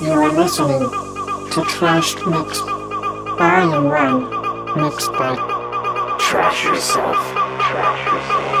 listening to Trashed Mix and around, mixed by Trash Yourself. Trash Yourself.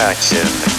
Tonight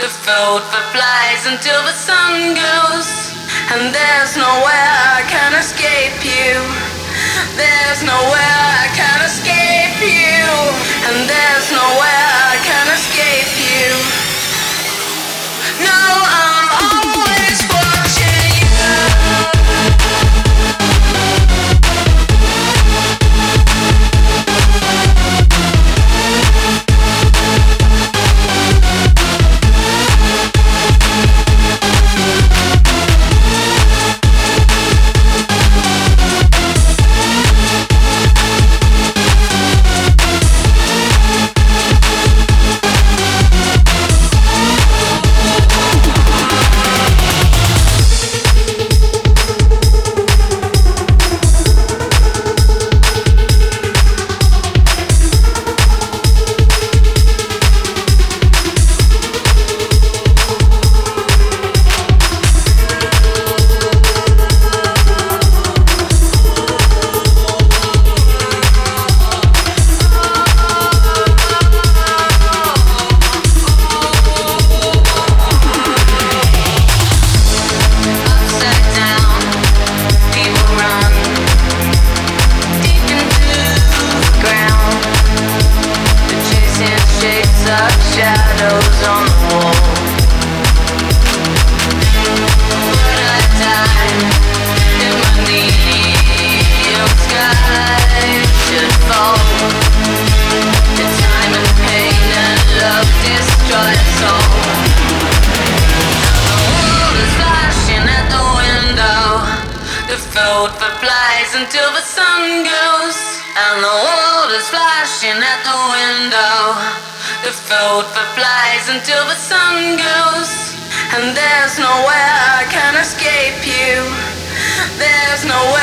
the field for flies until the sun goes. And there's nowhere I can escape you. There's nowhere I can escape you. And there's nowhere I can escape you. No, I until the sun goes. And there's nowhere I can escape you. There's nowhere.